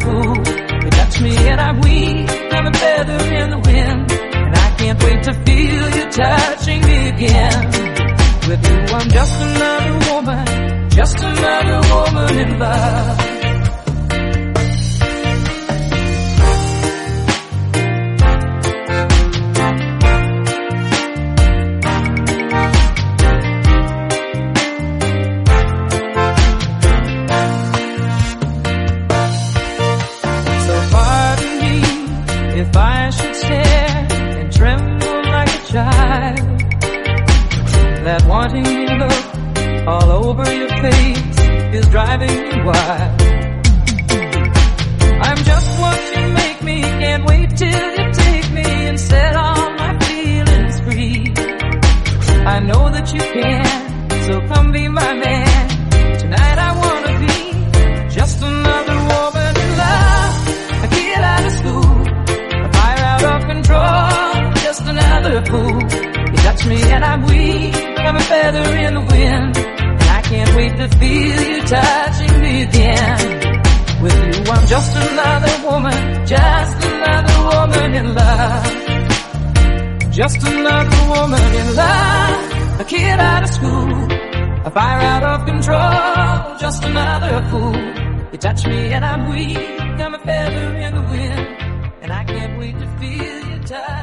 fool. You touch me and I'm weak. I'm a feather in the wind. And I can't wait to feel you touching me again. With you, I'm just another woman. Just another woman in love. Should stare and tremble like a child. That wanting me look all over your face is driving me wild. I'm just what you make me, can't wait till you take me and set all my feelings free. I know that you can, so come be my man. another fool. You touch me and I'm weak. I'm a feather in the wind. And I can't wait to feel you touching me again. With you, I'm just another woman. Just another woman in love. Just another woman in love. A kid out of school. A fire out of control. Just another fool. You touch me and I'm weak. I'm a feather in the wind. And I can't wait to feel you touch.